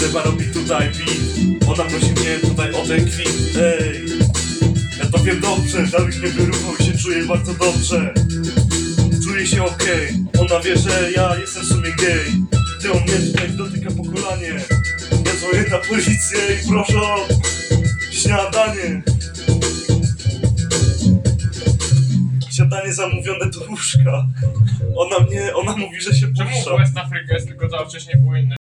Seba robi tutaj beat. Ona prosi mnie tutaj o ten kwit. Ej Ja to wiem dobrze Dawid mnie wyruchał się czuję bardzo dobrze. Czuję się okej. Ona wie, że ja jestem w sumie gej. Ty on mnie tutaj dotyka po kolanie Ja dzwonię na policję i proszę o śniadanie. Śniadanie zamówione do łóżka. Ona mnie, ona mówi, że się Czemu puszcza. West Africa jest tylko to, a wcześniej było inne?